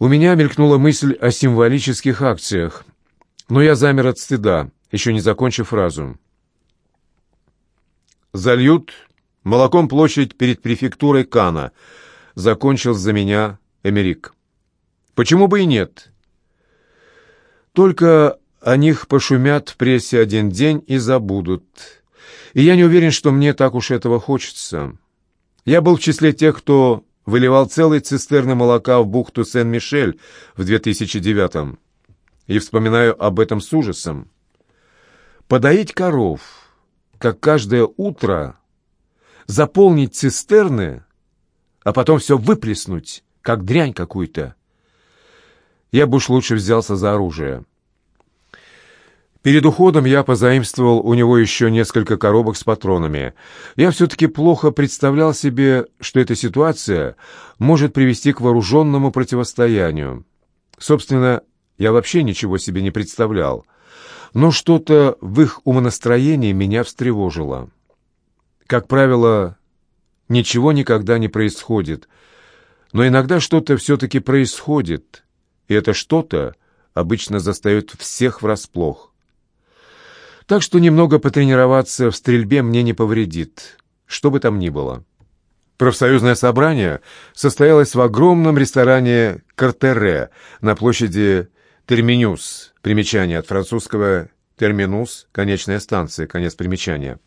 У меня мелькнула мысль о символических акциях, но я замер от стыда, еще не закончив фразу. «Зальют молоком площадь перед префектурой Кана», — закончил за меня Эмерик. «Почему бы и нет?» «Только о них пошумят в прессе один день и забудут. И я не уверен, что мне так уж этого хочется. Я был в числе тех, кто выливал целые цистерны молока в бухту Сен-Мишель в 2009-м. И вспоминаю об этом с ужасом. Подоить коров, как каждое утро, заполнить цистерны, а потом все выплеснуть, как дрянь какую-то. Я бы уж лучше взялся за оружие. Перед уходом я позаимствовал у него еще несколько коробок с патронами. Я все-таки плохо представлял себе, что эта ситуация может привести к вооруженному противостоянию. Собственно, я вообще ничего себе не представлял. Но что-то в их умонастроении меня встревожило. Как правило, ничего никогда не происходит. Но иногда что-то все-таки происходит, и это что-то обычно застает всех врасплох. Так что немного потренироваться в стрельбе мне не повредит, что бы там ни было. Профсоюзное собрание состоялось в огромном ресторане «Картере» на площади Терминюс, примечание от французского «терминус» — конечная станция, конец примечания,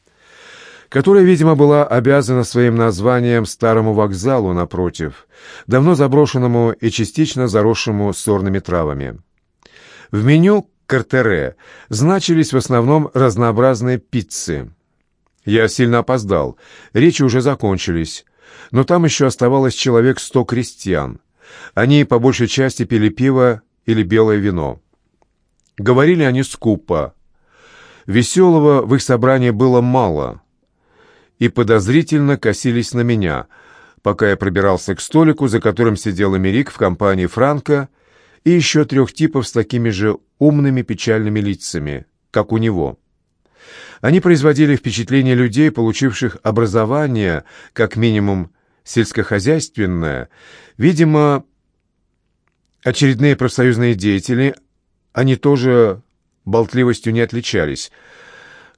которая, видимо, была обязана своим названием старому вокзалу напротив, давно заброшенному и частично заросшему сорными травами. В меню Картере значились в основном разнообразные пиццы. Я сильно опоздал, речи уже закончились, но там еще оставалось человек сто крестьян. Они по большей части пили пиво или белое вино. Говорили они скупо. Веселого в их собрании было мало, и подозрительно косились на меня, пока я пробирался к столику, за которым сидел Америк в компании Франка и еще трех типов с такими же умными печальными лицами, как у него. Они производили впечатление людей, получивших образование, как минимум сельскохозяйственное. Видимо, очередные профсоюзные деятели, они тоже болтливостью не отличались.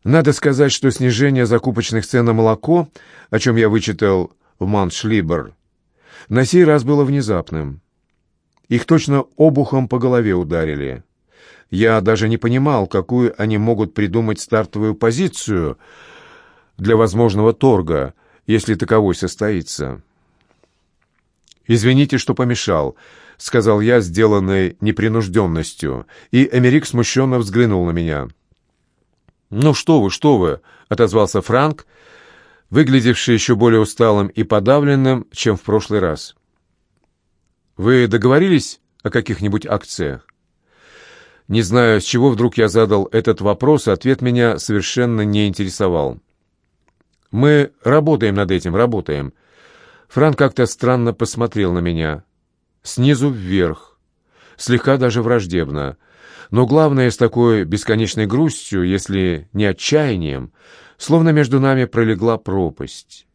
Надо сказать, что снижение закупочных цен на молоко, о чем я вычитал в Маншлибер, на сей раз было внезапным. Их точно обухом по голове ударили. Я даже не понимал, какую они могут придумать стартовую позицию для возможного торга, если таковой состоится. «Извините, что помешал», — сказал я, сделанной непринужденностью, и Эмерик смущенно взглянул на меня. «Ну что вы, что вы», — отозвался Франк, выглядевший еще более усталым и подавленным, чем в прошлый раз. Вы договорились о каких-нибудь акциях? Не знаю, с чего вдруг я задал этот вопрос, ответ меня совершенно не интересовал. Мы работаем над этим, работаем. Фран как-то странно посмотрел на меня. Снизу вверх. Слегка даже враждебно. Но главное, с такой бесконечной грустью, если не отчаянием, словно между нами пролегла пропасть.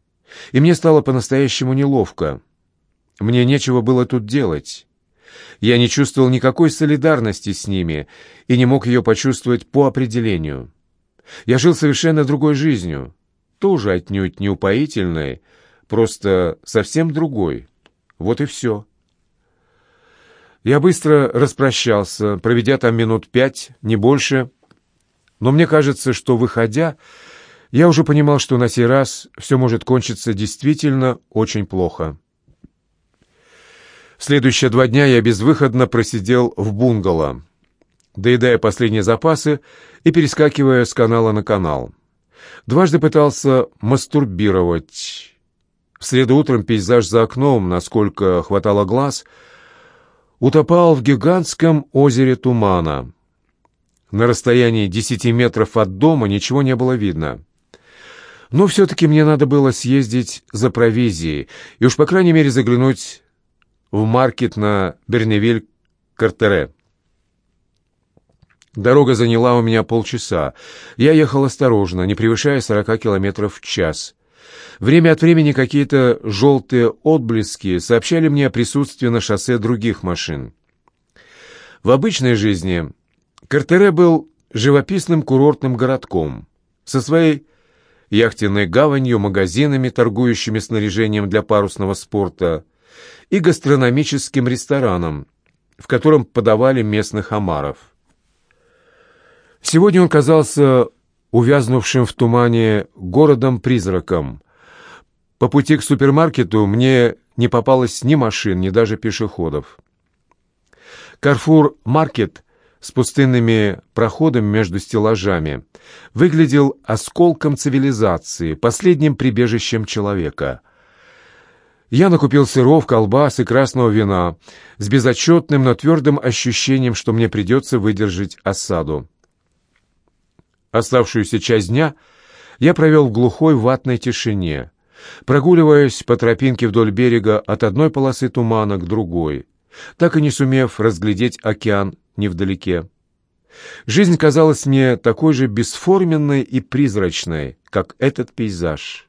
И мне стало по-настоящему неловко. Мне нечего было тут делать. Я не чувствовал никакой солидарности с ними и не мог ее почувствовать по определению. Я жил совершенно другой жизнью, тоже отнюдь не упоительной, просто совсем другой. Вот и все. Я быстро распрощался, проведя там минут пять, не больше, но мне кажется, что, выходя, я уже понимал, что на сей раз все может кончиться действительно очень плохо. Следующие два дня я безвыходно просидел в бунгало, доедая последние запасы и перескакивая с канала на канал. Дважды пытался мастурбировать. В среду утром пейзаж за окном, насколько хватало глаз, утопал в гигантском озере тумана. На расстоянии десяти метров от дома ничего не было видно. Но все-таки мне надо было съездить за провизией и уж, по крайней мере, заглянуть в маркет на Берневиль-Картере. Дорога заняла у меня полчаса. Я ехал осторожно, не превышая 40 километров в час. Время от времени какие-то желтые отблески сообщали мне о присутствии на шоссе других машин. В обычной жизни Картере был живописным курортным городком со своей яхтенной гаванью, магазинами, торгующими снаряжением для парусного спорта, и гастрономическим рестораном, в котором подавали местных омаров. Сегодня он казался увязнувшим в тумане городом-призраком. По пути к супермаркету мне не попалось ни машин, ни даже пешеходов. Карфур-маркет с пустынными проходами между стеллажами выглядел осколком цивилизации, последним прибежищем человека. Я накупил сыров, колбас и красного вина с безотчетным, но твердым ощущением, что мне придется выдержать осаду. Оставшуюся часть дня я провел в глухой ватной тишине, прогуливаясь по тропинке вдоль берега от одной полосы тумана к другой, так и не сумев разглядеть океан невдалеке. Жизнь казалась мне такой же бесформенной и призрачной, как этот пейзаж.